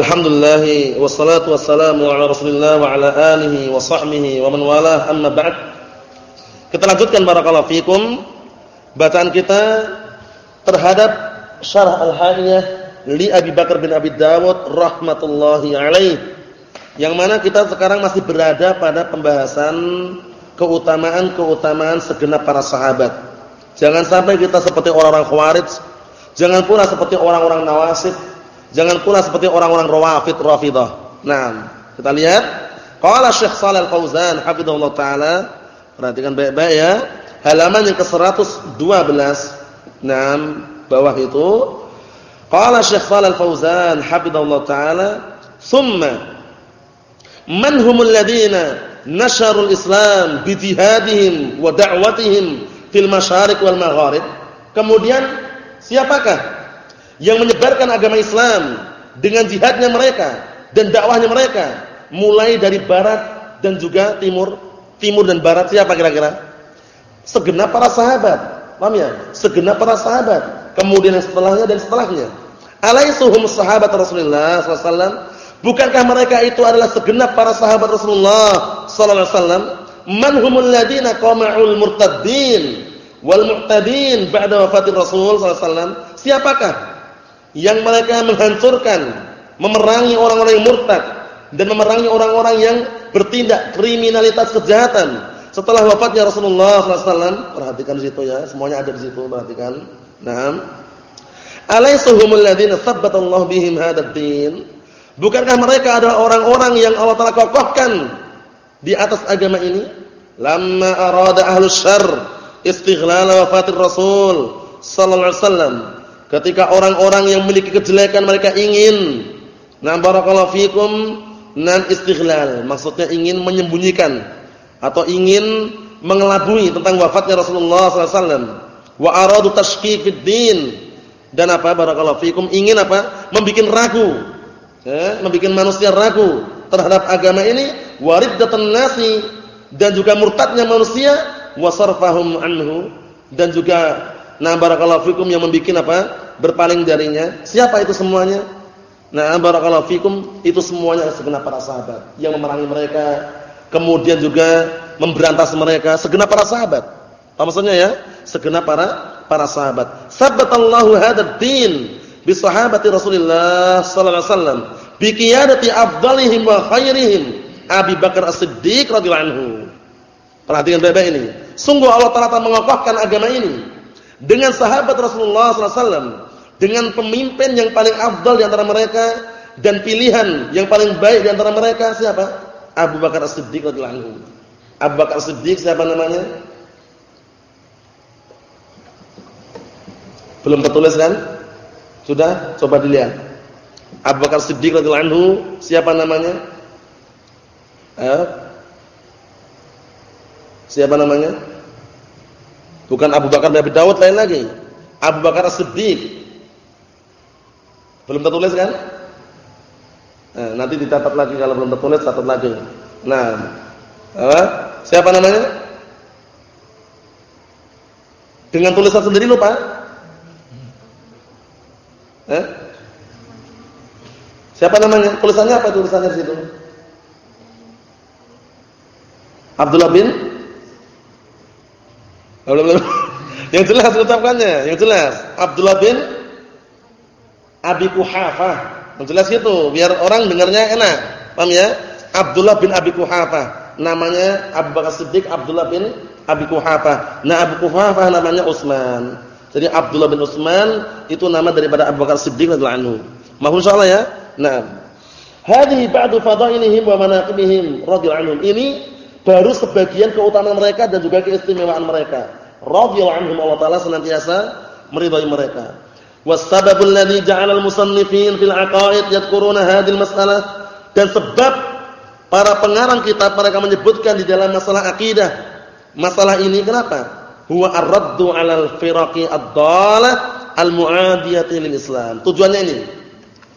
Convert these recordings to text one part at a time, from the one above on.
Alhamdulillah wassalatu wassalamu ala Rasulillah wa ala alihi wa sahbihi wa man walah amma ba'd. Kita lanjutkan barakallahu fikum bacaan kita terhadap syarah Al-Hadiyah li Abi Bakar bin Abi Dawud rahmatullahi alaih. Yang mana kita sekarang masih berada pada pembahasan keutamaan-keutamaan segenap para sahabat. Jangan sampai kita seperti orang-orang Khawarij, jangan pula seperti orang-orang Nawasib Jangan pula seperti orang-orang Rawafid Rafidah. Nah, kita lihat qala Syekh Shalal Fauzan hafizahullah taala. Perhatikan baik-baik ya. Halaman yang ke-112. Nah, bawah itu qala Syekh Shalal Fauzan hafizahullah taala, "Tsumma man humul ladina nasharul Islam bi jihadihim wa da'watihim fil masyariq wal magharib?" Kemudian siapakah yang menyebarkan agama Islam dengan jihadnya mereka dan dakwahnya mereka mulai dari barat dan juga timur. Timur dan barat siapa kira-kira? Segenap para sahabat paham ya? Segenap para sahabat kemudian yang setelahnya dan setelahnya. Alaisuhum sahabat Rasulullah SAW bukankah mereka itu adalah segenap para sahabat Rasulullah SAW man humul ladina qama'ul murtaddin wal mu'tadin ba'da wafatir Rasul SAW siapakah yang mereka menghancurkan, memerangi orang-orang yang murtad dan memerangi orang-orang yang bertindak kriminalitas kejahatan setelah wafatnya Rasulullah SAW. Perhatikan situ ya, semuanya ada di situ. Perhatikan. Naam. Alaisuhumul ladzina tsabbatallahu bihim hadzal din? Bukankah mereka adalah orang-orang yang Allah Taala kokohkan di atas agama ini? Lamma arada ahlus syarr istighlal wafatir Rasul sallallahu alaihi wasallam Ketika orang-orang yang memiliki kejelekan mereka ingin na barakallahu fikum nan istighlal, maksudnya ingin menyembunyikan atau ingin mengelabui tentang wafatnya Rasulullah SAW. Wa aradu tashkik fid din. Dan apa? Barakallahu fikum. Ingin apa? membikin ragu. Ya, membikin manusia ragu terhadap agama ini, wariddatan nasi. Dan juga murtadnya manusia. Wasarfahum anhu. Dan juga Nah, barakallahu fikum yang membuat apa? Berpaling darinya. Siapa itu semuanya? Nah, barakallahu fikum itu semuanya segenap para sahabat yang memerangi mereka, kemudian juga memberantas mereka segenap para sahabat. Apa maksudnya ya? Segenap para para sahabat. Sabbatallahu hadzal din bi sahabati Rasulillah sallallahu alaihi wasallam bi qiyadati afdalihim wa khairihim Abi Bakar As-Siddiq radhiyallahu anhu. Perhatikan baik-baik ini. Sungguh Allah Taala mengokohkan agama ini dengan sahabat Rasulullah SAW, dengan pemimpin yang paling afdal di antara mereka dan pilihan yang paling baik di antara mereka siapa? Abu Bakar As-Siddiq radhiyallahu anhu. Abu Bakar As-Siddiq siapa namanya? Belum tertulis kan? Sudah? Coba dilihat. Abu Bakar Siddiq radhiyallahu anhu siapa namanya? Eh? Siapa namanya? Bukan Abu Bakar bin Abi Dawud lain lagi. Abu Bakar As-Siddiq. Belum tertulis kan? Nah, nanti dicatat lagi kalau belum tertulis catat lagi. Nah, apa? Siapa namanya? Dengan tulisan sendiri lupa? Eh? Siapa namanya? Tulisannya apa tulisannya di situ? Abdullah bin yang jelas ucapannya, yang jelas. Abdullah bin Abi Kuhafah. Yang jelas itu, biar orang dengarnya enak. Paham ya? Abdullah bin Abi Kuhafah. Namanya Abu Bakar Siddiq Abdullah bin Abi Kuhafah. Nah, Abu Kuhafah namanya Utsman. Jadi Abdullah bin Utsman itu nama daripada Abu Bakar Siddiq radhiyallahu anhu. Mohon insyaallah ya. Nah, hadhihi ba'du fadailihim wa manaqibihim radhiyallahu anhum. Ini baru sebagian keutamaan mereka dan juga keistimewaan mereka radhiyallahu anhum Allah taala senantiasa meridai mereka. Wasbabul ladzi ja'ala al-musannifin fil aqaid yadhkuruna hadhihi al-mas'alah dan sebab para pengarang kitab mereka menyebutkan di dalam masalah akidah. Masalah ini kenapa? Huwa ar-raddu 'alal firaqi ad-dalah al-mu'adiyati lil Islam. Tujuannya ini.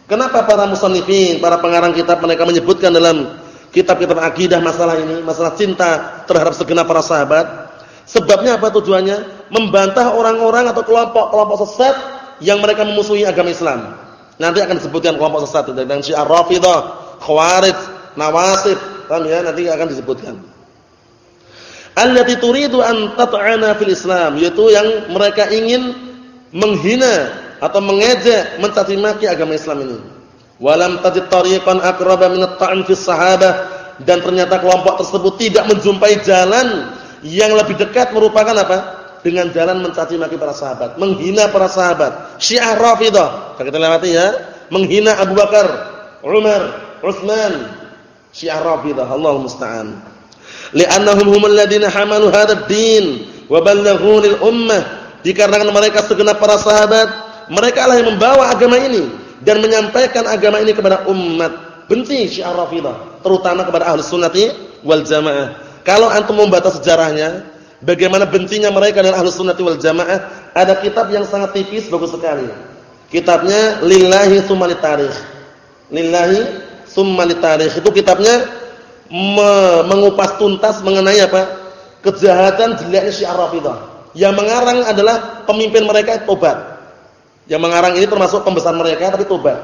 Kenapa para musannifin, para pengarang kitab mereka menyebutkan dalam kitab-kitab akidah masalah ini, masalah cinta terhadap segenap para sahabat? Sebabnya apa tujuannya? Membantah orang-orang atau kelompok-kelompok sesat yang mereka memusuhi agama Islam. Nanti akan disebutkan kelompok sesat dan Syiah Rafidhah, Khawarij, Nawasib. Paham ya? Nanti akan disebutkan. Allati turidu an tat'ana fil Islam, yaitu yang mereka ingin menghina atau mengejek, mencaci maki agama Islam ini. Walam tajid tariqan aqraba min at-ta'n fi sahabah dan ternyata kelompok tersebut tidak menjumpai jalan yang lebih dekat merupakan apa? Dengan jalan mencaci maki para sahabat, menghina para sahabat. Syiah Rafidhah, kita lewati ya, menghina Abu Bakar, Umar, Utsman. Syiah Rafidhah, Allah musta'an. Li'annahum humul ladina hamalu hadzal din wa ballaghu lil ummah. Dikarenakan mereka segenap para sahabat, mereka lah yang membawa agama ini dan menyampaikan agama ini kepada umat. Benci Syiah Rafidhah, terutama kepada Ahlus Sunnati wal Jamaah. Kalau antum membaca sejarahnya, bagaimana bencinya mereka dengan Ahlus Sunnati wal Jamaah, ada kitab yang sangat tipis bagus sekali. Kitabnya Lillahi Tsumma Tarikh. Lillahi Tsumma Tarikh. Itu kitabnya me mengupas tuntas mengenai apa? kejahatan jeleknya Syiah Rafidhah. Yang mengarang adalah pemimpin mereka Tobat. Yang mengarang ini termasuk pembesar mereka tapi Tobat.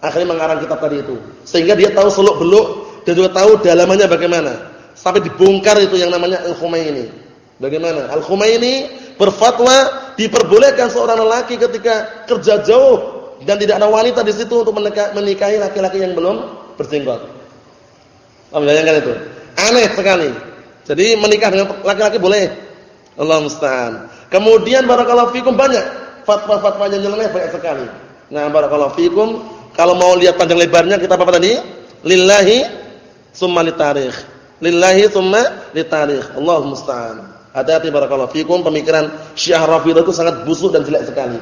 Akhirnya mengarang kitab tadi itu. Sehingga dia tahu seluk-beluk dan juga tahu dalamannya bagaimana. Sampai dibongkar itu yang namanya Al-Khumaini. Bagaimana? Al-Khumaini berfatwa diperbolehkan seorang lelaki ketika kerja jauh dan tidak ada wanita di situ untuk menikahi laki-laki yang belum berjenggot. Kamu bayangkan itu? Aneh sekali. Jadi menikah dengan laki-laki boleh. Allah musta'an. Kemudian barakallahu fikum banyak fatwa-fatwa yang nyeleneh banyak sekali. Nah, barakallahu fikum kalau mau lihat panjang lebarnya kita apa tadi? Lillahi summa litarikh lillahi tsumma litarikh. Allah musta'an. Hati-hati barakallahu fikum pemikiran Syiah Rafidhah itu sangat busuk dan jelek sekali.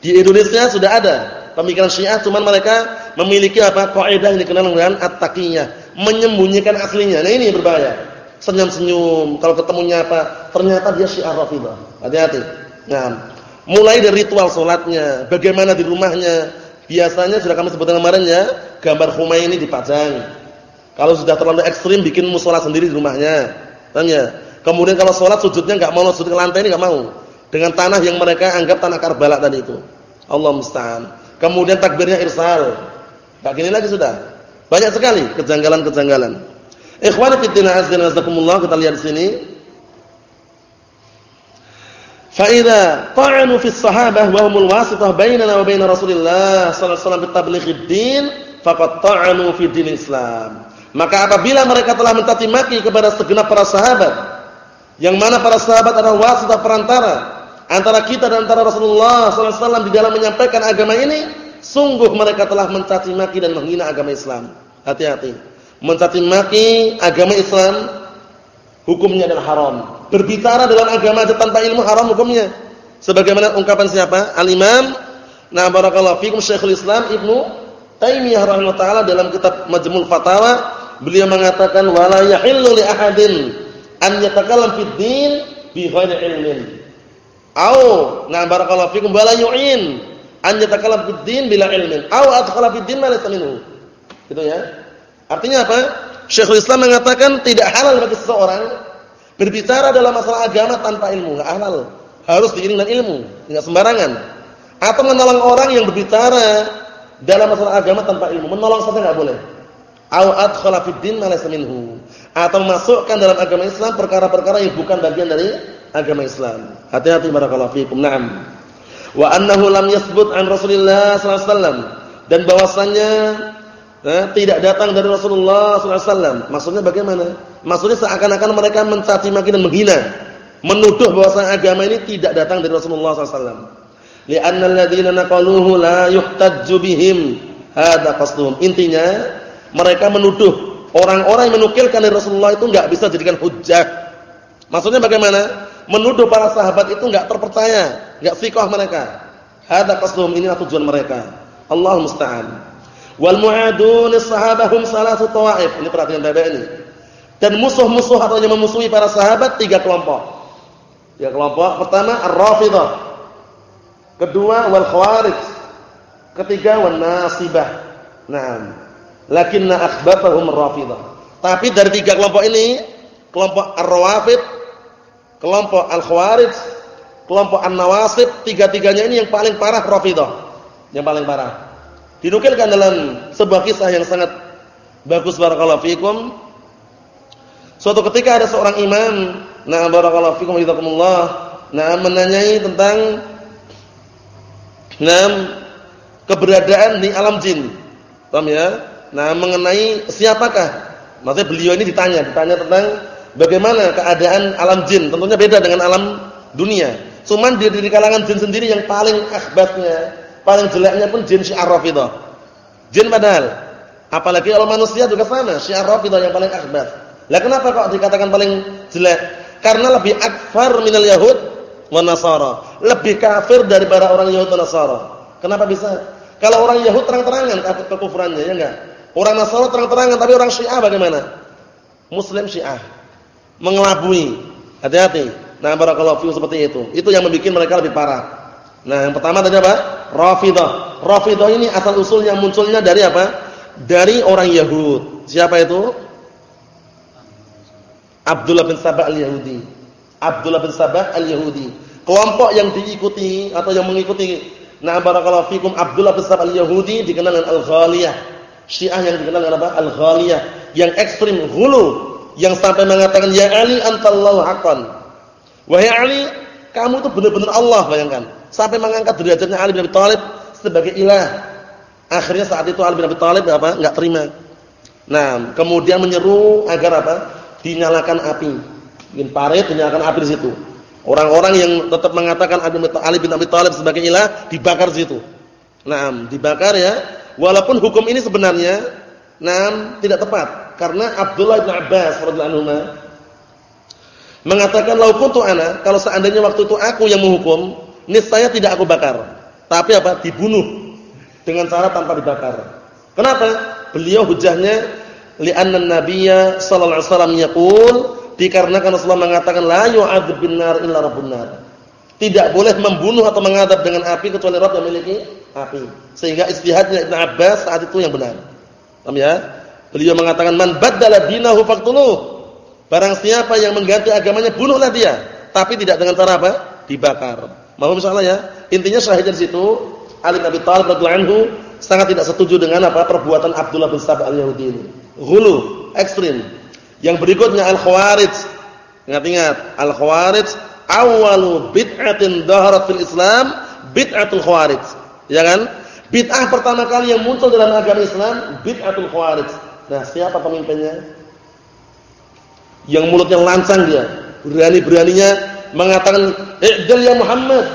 Di Indonesia sudah ada pemikiran Syiah cuman mereka memiliki apa? kaidah yang dikenal dengan at-taqiyah, menyembunyikan aslinya. Nah ini berbahaya. Senyum-senyum kalau ketemunya apa? Ternyata dia Syiah Rafidhah. Hati-hati. Nah, mulai dari ritual salatnya, bagaimana di rumahnya. Biasanya sudah kami sebutkan kemarin ya, gambar Khomeini dipajang kalau sudah terlalu ekstrim bikin musola sendiri di rumahnya. Tanya. Kemudian kalau sholat sujudnya nggak mau sujud ke lantai ini nggak mau. Dengan tanah yang mereka anggap tanah Karbala tadi itu. Allah musta'an. Kemudian takbirnya irsal. Enggak gini lagi sudah. Banyak sekali kejanggalan-kejanggalan. Ikhwani fi din azza wa kita lihat di sini. Fa idza ta'anu fi sahabah wa humul wasithah bainana wa bain Rasulillah sallallahu alaihi wasallam bi din faqad ta'anu fi din Islam. Maka apabila mereka telah mencaci maki kepada segenap para sahabat, yang mana para sahabat adalah wasitah perantara antara kita dan antara Rasulullah SAW di dalam menyampaikan agama ini, sungguh mereka telah mencaci maki dan menghina agama Islam. Hati-hati. Mencaci maki agama Islam hukumnya adalah haram. Berbicara dalam agama tanpa ilmu haram hukumnya. Sebagaimana ungkapan siapa? Al-Imam Nah barakallahu fikum Syekhul Islam Ibnu Taimiyah rahimahullah taala dalam kitab Majmul Fatawa Beliau mengatakan wala yahillu li ahadin an yatakallam fid din bi ghairi ilmin. Au na barakallahu fikum wala yu'in an yatakallam fid din bila ilmin. Au adkhala fid din ma laysa minhu. Gitu ya. Artinya apa? Syekhul Islam mengatakan tidak halal bagi seseorang berbicara dalam masalah agama tanpa ilmu, enggak halal. Harus diiringi dengan ilmu, enggak sembarangan. Atau menolong orang yang berbicara dalam masalah agama tanpa ilmu, menolong saja enggak boleh au adkhala fid din atau masukkan dalam agama Islam perkara-perkara yang bukan bagian dari agama Islam. Hati-hati barakallahu fikum. Naam. Wa annahu lam yasbut an Rasulillah sallallahu alaihi wasallam dan bahwasannya eh, tidak datang dari Rasulullah sallallahu alaihi wasallam. Maksudnya bagaimana? Maksudnya seakan-akan mereka mencaci maki dan menghina, menuduh bahwasanya agama ini tidak datang dari Rasulullah sallallahu alaihi wasallam. Li'anna alladziina naqaluhu la yuhtajju bihim. Hada qasduhum. Intinya mereka menuduh orang-orang yang menukilkan dari Rasulullah itu enggak bisa jadikan hujjah. Maksudnya bagaimana? Menuduh para sahabat itu enggak terpercaya, enggak sikoh mereka. Hada qasdhum ini tujuan mereka. Allah musta'an. Wal mu'adun sahabahum salatu tawaif. Ini perhatian Bapak ini. Dan musuh-musuh atau yang memusuhi para sahabat tiga kelompok. Tiga kelompok. Pertama Ar-Rafidhah. Kedua wal Khawarij. Ketiga wan Nasibah. Naam lakinna akhbathahum Rafidhah. Tapi dari tiga kelompok ini, kelompok Ar-Rawafid, kelompok Al-Khawarij, kelompok An-Nawasib, tiga-tiganya ini yang paling parah Rafidhah. Yang paling parah. Dinukilkan dalam sebuah kisah yang sangat bagus barakallahu fikum. Suatu ketika ada seorang imam, nah barakallahu fikum hidakumullah, nah menanyai tentang nah keberadaan di alam jin. Paham ya? Nah, mengenai siapakah? Maksudnya beliau ini ditanya, ditanya tentang bagaimana keadaan alam jin. Tentunya beda dengan alam dunia. Cuman di, di kalangan jin sendiri yang paling akhbatnya, paling jeleknya pun jin syiar Rafidah. Jin padahal. Apalagi kalau manusia juga sama, syiar Rafidah yang paling akhbat. Lah kenapa kok dikatakan paling jelek? Karena lebih akfar minal yahud wa nasara. Lebih kafir daripada orang Yahud dan Nasara. Kenapa bisa? Kalau orang Yahud terang-terangan kekufurannya, ya enggak? Orang Nasara terang-terangan, tapi orang Syiah bagaimana? Muslim Syiah. Mengelabui. Hati-hati. Nah, barakallahu fiikum seperti itu. Itu yang membuat mereka lebih parah. Nah, yang pertama tadi apa? Rafidah. Rafidah ini asal usulnya munculnya dari apa? Dari orang Yahud. Siapa itu? Abdullah bin Sabah al-Yahudi. Abdullah bin Sabah al-Yahudi. Kelompok yang diikuti atau yang mengikuti Nah, barakallahu fikum Abdullah bin Sabah al-Yahudi dikenal dengan al-Ghaliyah. Syiah yang dikenal dengan apa? Al-Ghaliyah, yang ekstrim, hulu, yang sampai mengatakan ya Ali antallahu haqqan. Wahai Ali, kamu itu benar-benar Allah, bayangkan. Sampai mengangkat derajatnya Ali bin Abi Thalib sebagai ilah. Akhirnya saat itu Ali bin Abi Thalib apa? Enggak terima. Nah, kemudian menyeru agar apa? Dinyalakan api. Bikin parit, dinyalakan api di situ. Orang-orang yang tetap mengatakan Ali bin Abi Thalib sebagai ilah dibakar di situ. Nah, dibakar ya. Walaupun hukum ini sebenarnya nah tidak tepat. Karena Abdullah bin Abbas radhiyallahu anhu mengatakan lau kuntu ana kalau seandainya waktu itu aku yang menghukum niscaya tidak aku bakar. Tapi apa? Dibunuh dengan cara tanpa dibakar. Kenapa? Beliau hujahnya li'anna nabiyya sallallahu alaihi wasallam yaqul dikarenakan Rasulullah mengatakan la yu'adzib bin nar illa rabbun nar. Tidak boleh membunuh atau mengadab dengan api kecuali Rabb yang memiliki api sehingga istihadnya Ibnu Abbas saat itu yang benar paham ya beliau mengatakan man baddala dinahu faqtuluh Barang siapa yang mengganti agamanya bunuhlah dia, tapi tidak dengan cara apa? Dibakar. Mau misalnya ya? Intinya syahid di situ Ali bin Abi Thalib radhiyallahu anhu sangat tidak setuju dengan apa perbuatan Abdullah bin Sabah al-Yahudi ini. Hulu, ekstrim. Yang berikutnya al-Khawarij. Ingat-ingat, al-Khawarij awalu bid'atin dhaharat fil Islam bid'atul Khawarij. Ya kan? Bid'ah pertama kali yang muncul dalam agama Islam bid'atul Khawarij. Nah, siapa pemimpinnya? yang mulutnya lancang dia, berani-beraninya mengatakan, "I'dal ya Muhammad."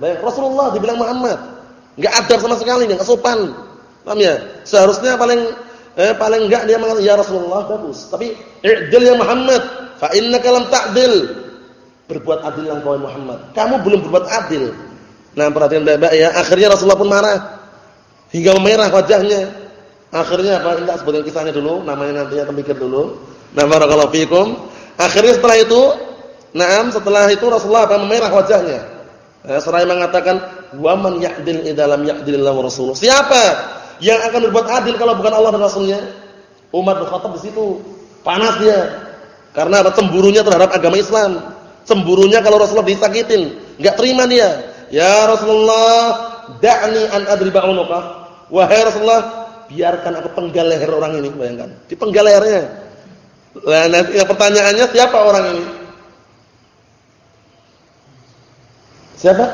Baik, Rasulullah dibilang Muhammad. Enggak adab sama sekali, enggak sopan. Paham ya? Seharusnya paling eh paling enggak dia mengatakan, "Ya Rasulullah," bagus. Tapi, "I'dal ya Muhammad, fa innaka lam ta'dil." Berbuat adil yang kau Muhammad. Kamu belum berbuat adil. Nah, perhatian baik-baik ya. Akhirnya Rasulullah pun marah. Hingga memerah wajahnya. Akhirnya apa? Enggak sebutin kisahnya dulu, namanya nantinya mikir dulu. Nah, barakallahu fikum. Akhirnya setelah itu, naam setelah itu Rasulullah apa memerah wajahnya. Nah, seraya mengatakan, "Wa man ya'dil idalam ya'dilillahu rasuluh." Siapa yang akan berbuat adil kalau bukan Allah dan Rasulnya? Umar bin Khattab di situ. Panas dia. Karena apa? Cemburunya terhadap agama Islam. Cemburunya kalau Rasulullah disakitin, enggak terima dia. Ya Rasulullah, da'ni an adriba unuka. Wahai Rasulullah, biarkan aku penggal leher orang ini, bayangkan. Dipenggal lehernya. Nah, nanti pertanyaannya siapa orang ini? Siapa?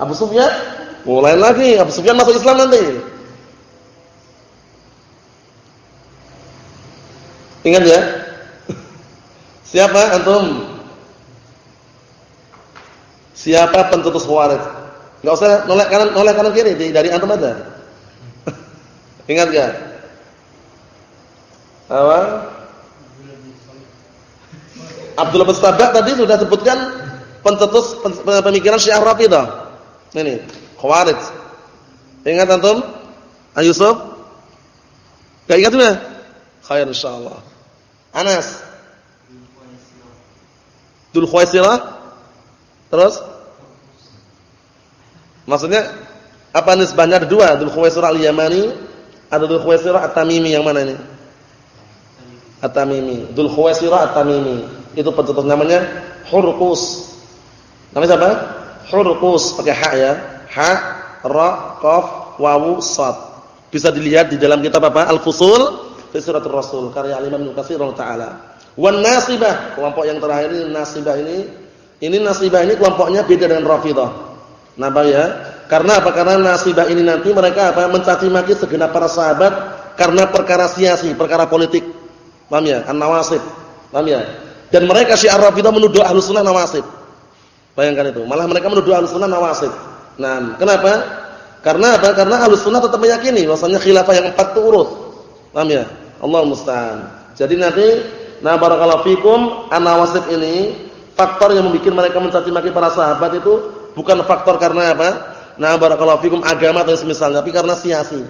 Abu Sufyan? Mulai lagi, Abu Sufyan masuk Islam nanti. Ingat ya? Siapa antum? Siapa pencetus Khawarij? Enggak usah nolak kanan nolak kanan kiri dari antum aja. Ingat enggak? Apa? Abdullah bin tadi sudah sebutkan pencetus pemikiran Syiah Rafidah. Ini, Khawarij. Ingat antum? Yusuf? Enggak ingat juga? Khair insyaallah. Anas. Dul Khuwaisirah. Terus? Maksudnya apa nisbahnya ada dua, Dul Khuwaisirah al-Yamani, ada Dul Khuwaisirah at-Tamimi yang mana ini? At-Tamimi. Dul Khuwaisirah at-Tamimi itu pencetus namanya Hurqus. Namanya siapa? Hurqus pakai ha ya. Ha, ra, qaf, wawu, sad. Bisa dilihat di dalam kitab apa? Al-Fusul fi Suratul Rasul karya Imam Ibnu Katsir taala. Wan nasibah, kelompok yang terakhir ini nasibah ini ini nasibah ini kelompoknya beda dengan Rafidhah. Napa ya? Karena apa? Karena nasibah ini nanti mereka apa? mencaci maki segenap para sahabat karena perkara siasi, perkara politik. Paham ya? An-nawasib. Paham ya? Dan mereka Syiah Rafidhah menuduh Ahlus Sunnah nawasib. Bayangkan itu. Malah mereka menuduh Ahlus Sunnah nawasib. Nah, kenapa? Karena apa? Karena Ahlus Sunnah tetap meyakini bahwasanya khilafah yang empat itu urut. Paham ya? Allah musta'an. Jadi nanti nah barakallahu fikum an-nawasib ini faktor yang membuat mereka mencaci maki para sahabat itu bukan faktor karena apa? Nah barakallahu fikum agama atau semisalnya, tapi karena siasi,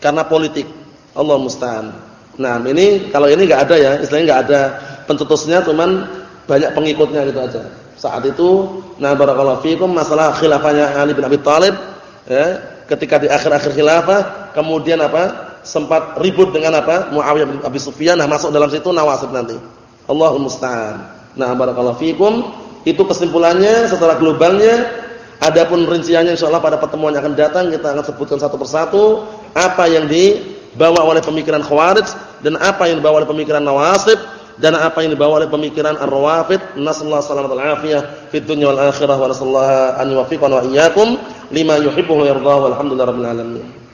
karena politik. Allah musta'an. Nah, ini kalau ini enggak ada ya, istilahnya enggak ada pencetusnya cuman banyak pengikutnya gitu aja. Saat itu nah barakallahu fikum masalah khilafahnya Ali bin Abi Thalib ya, ketika di akhir-akhir khilafah kemudian apa sempat ribut dengan apa Muawiyah bin Abi Sufyan nah masuk dalam situ nawasib nanti Allahul musta'an nah barakallahu fikum itu kesimpulannya setelah globalnya adapun rinciannya insyaallah pada pertemuan yang akan datang kita akan sebutkan satu persatu apa yang dibawa oleh pemikiran khawarij dan apa yang dibawa oleh pemikiran nawasib dan apa yang dibawa oleh pemikiran ar-rawafid. Nasallahu wa afiyah fid dunya wal akhirah wa nasallahu an yuwaffiqana wa iyyakum lima yuhibbu wa yarda walhamdulillahi rabbil alamin